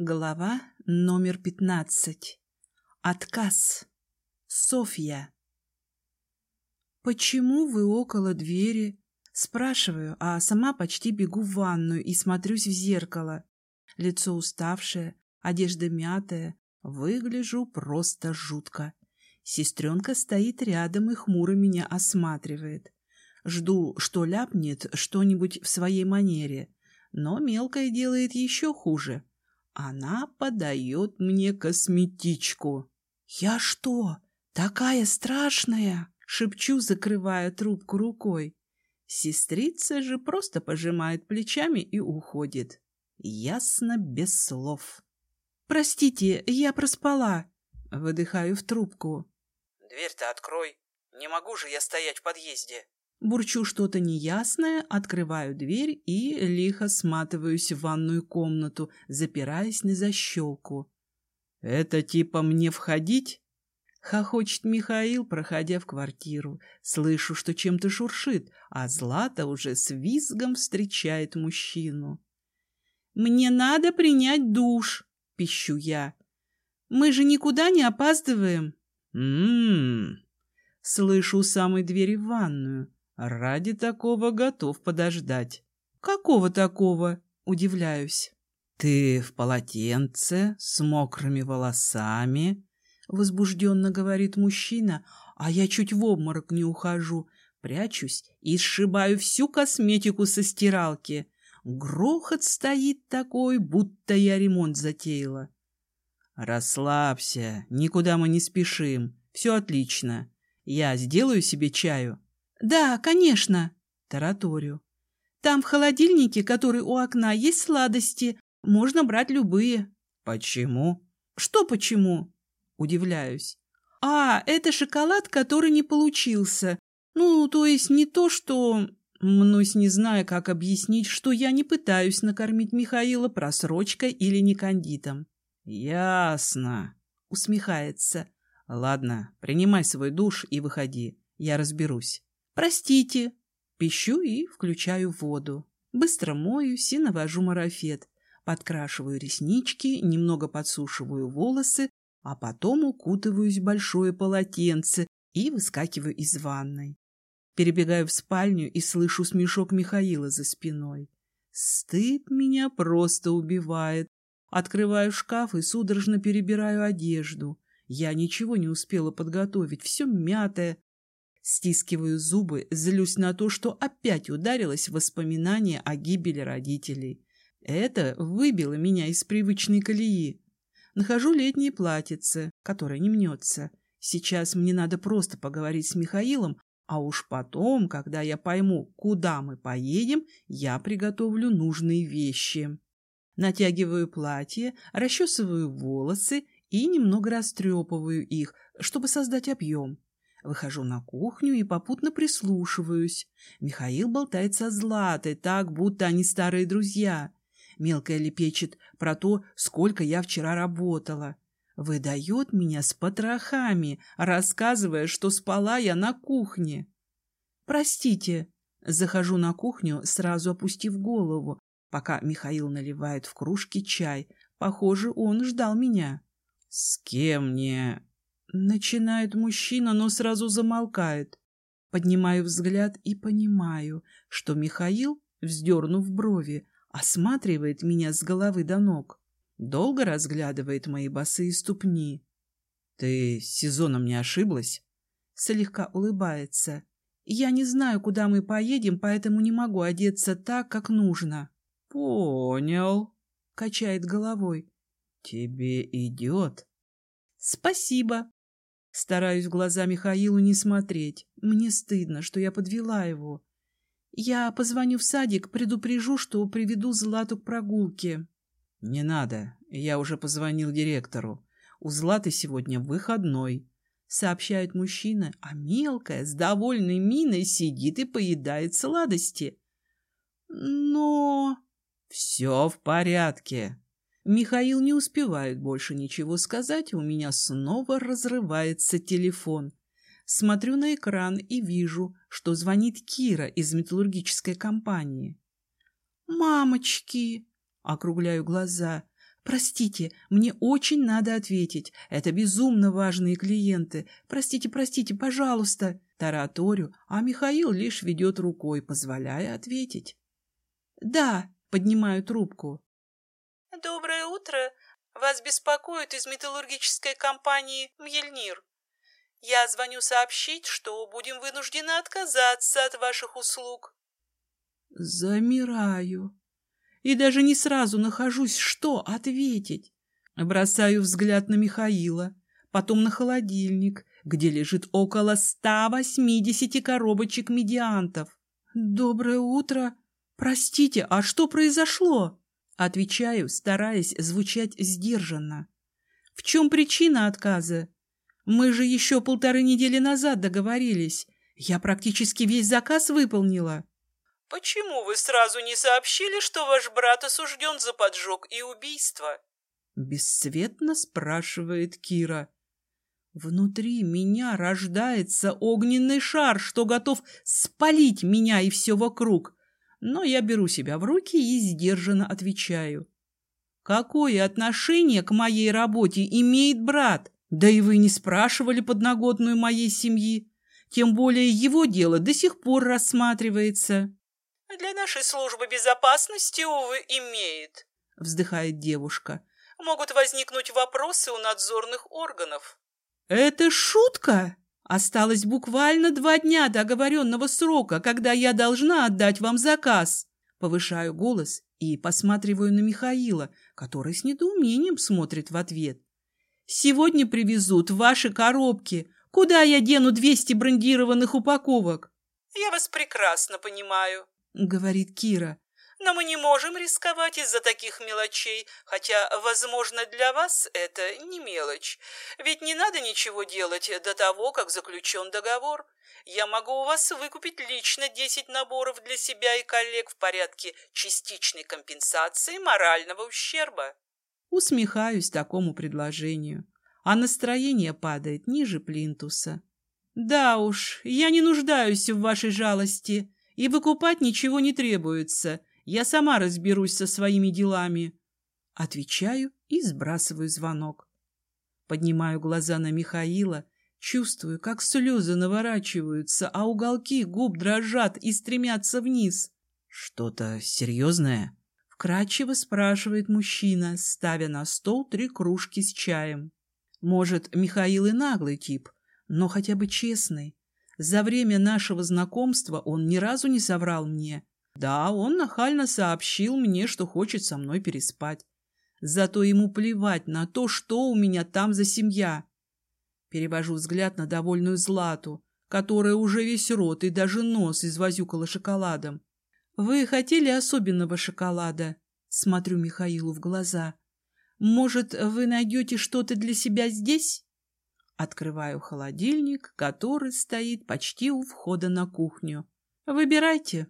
Глава номер пятнадцать. Отказ. Софья. «Почему вы около двери?» Спрашиваю, а сама почти бегу в ванную и смотрюсь в зеркало. Лицо уставшее, одежда мятая. Выгляжу просто жутко. Сестренка стоит рядом и хмуро меня осматривает. Жду, что ляпнет что-нибудь в своей манере. Но мелкая делает еще хуже. Она подает мне косметичку. «Я что, такая страшная?» — шепчу, закрывая трубку рукой. Сестрица же просто пожимает плечами и уходит. Ясно, без слов. «Простите, я проспала», — выдыхаю в трубку. «Дверь-то открой. Не могу же я стоять в подъезде». Бурчу что-то неясное, открываю дверь и лихо сматываюсь в ванную комнату, запираясь на защелку. «Это типа мне входить?» Хохочет Михаил, проходя в квартиру. Слышу, что чем-то шуршит, а Злата уже с визгом встречает мужчину. «Мне надо принять душ», — пищу я. «Мы же никуда не опаздываем». «М-м-м», слышу у самой двери в ванную. Ради такого готов подождать. Какого такого? Удивляюсь. Ты в полотенце, с мокрыми волосами, возбужденно говорит мужчина, а я чуть в обморок не ухожу, прячусь и сшибаю всю косметику со стиралки. Грохот стоит такой, будто я ремонт затеяла. Расслабься, никуда мы не спешим, все отлично. Я сделаю себе чаю. «Да, конечно», — тараторю. «Там в холодильнике, который у окна, есть сладости. Можно брать любые». «Почему?» «Что почему?» — удивляюсь. «А, это шоколад, который не получился. Ну, то есть не то, что...» Мнусь, не зная, как объяснить, что я не пытаюсь накормить Михаила просрочкой или некондитом. «Ясно», — усмехается. «Ладно, принимай свой душ и выходи. Я разберусь». «Простите!» Пищу и включаю воду. Быстро моюсь и навожу марафет. Подкрашиваю реснички, немного подсушиваю волосы, а потом укутываюсь в большое полотенце и выскакиваю из ванной. Перебегаю в спальню и слышу смешок Михаила за спиной. Стыд меня просто убивает. Открываю шкаф и судорожно перебираю одежду. Я ничего не успела подготовить, все мятое, Стискиваю зубы, злюсь на то, что опять ударилось воспоминание о гибели родителей. Это выбило меня из привычной колеи. Нахожу летнее платьице, которое не мнется. Сейчас мне надо просто поговорить с Михаилом, а уж потом, когда я пойму, куда мы поедем, я приготовлю нужные вещи. Натягиваю платье, расчесываю волосы и немного растрепываю их, чтобы создать объем. Выхожу на кухню и попутно прислушиваюсь. Михаил болтает со Златой, так, будто они старые друзья. Мелкая лепечет про то, сколько я вчера работала. Выдает меня с потрохами, рассказывая, что спала я на кухне. «Простите», — захожу на кухню, сразу опустив голову, пока Михаил наливает в кружки чай. Похоже, он ждал меня. «С кем мне Начинает мужчина, но сразу замолкает. Поднимаю взгляд и понимаю, что Михаил, вздернув брови, осматривает меня с головы до ног. Долго разглядывает мои босые ступни. «Ты с сезоном не ошиблась?» Слегка улыбается. «Я не знаю, куда мы поедем, поэтому не могу одеться так, как нужно». «Понял», — качает головой. «Тебе идет». «Спасибо», Стараюсь в глаза Михаилу не смотреть. Мне стыдно, что я подвела его. Я позвоню в садик, предупрежу, что приведу Злату к прогулке. — Не надо. Я уже позвонил директору. У Златы сегодня выходной. Сообщает мужчина, а мелкая с довольной миной сидит и поедает сладости. Но... Все в порядке. Михаил не успевает больше ничего сказать, у меня снова разрывается телефон. Смотрю на экран и вижу, что звонит Кира из металлургической компании. «Мамочки!» — округляю глаза. Простите, мне очень надо ответить. Это безумно важные клиенты. Простите, простите, пожалуйста. Тараторю, а Михаил лишь ведет рукой, позволяя ответить. Да, поднимаю трубку. Доброе утро. Вас беспокоит из металлургической компании «Мьельнир». Я звоню сообщить, что будем вынуждены отказаться от ваших услуг. Замираю и даже не сразу нахожусь, что ответить. Бросаю взгляд на Михаила, потом на холодильник, где лежит около 180 коробочек медиантов. «Доброе утро! Простите, а что произошло?» Отвечаю, стараясь звучать сдержанно. «В чем причина отказа? Мы же еще полторы недели назад договорились. Я практически весь заказ выполнила». «Почему вы сразу не сообщили, что ваш брат осужден за поджог и убийство?» Бесцветно спрашивает Кира. Внутри меня рождается огненный шар, что готов спалить меня и все вокруг. Но я беру себя в руки и сдержанно отвечаю. Какое отношение к моей работе имеет брат? Да и вы не спрашивали подноготную моей семьи. Тем более его дело до сих пор рассматривается. Для нашей службы безопасности, увы, имеет, вздыхает девушка. Могут возникнуть вопросы у надзорных органов. Это шутка? Осталось буквально два дня до оговоренного срока, когда я должна отдать вам заказ. Повышаю голос и посматриваю на Михаила, который с недоумением смотрит в ответ. Сегодня привезут ваши коробки. Куда я дену двести брендированных упаковок? Я вас прекрасно понимаю, — говорит Кира. «Но мы не можем рисковать из-за таких мелочей, хотя, возможно, для вас это не мелочь. Ведь не надо ничего делать до того, как заключен договор. Я могу у вас выкупить лично 10 наборов для себя и коллег в порядке частичной компенсации морального ущерба». Усмехаюсь такому предложению, а настроение падает ниже плинтуса. «Да уж, я не нуждаюсь в вашей жалости» и выкупать ничего не требуется. Я сама разберусь со своими делами. Отвечаю и сбрасываю звонок. Поднимаю глаза на Михаила, чувствую, как слезы наворачиваются, а уголки губ дрожат и стремятся вниз. «Что-то серьезное?» — вкратчиво спрашивает мужчина, ставя на стол три кружки с чаем. Может, Михаил и наглый тип, но хотя бы честный. За время нашего знакомства он ни разу не соврал мне. Да, он нахально сообщил мне, что хочет со мной переспать. Зато ему плевать на то, что у меня там за семья. Перевожу взгляд на довольную Злату, которая уже весь рот и даже нос извозюкала шоколадом. «Вы хотели особенного шоколада?» Смотрю Михаилу в глаза. «Может, вы найдете что-то для себя здесь?» Открываю холодильник, который стоит почти у входа на кухню. Выбирайте.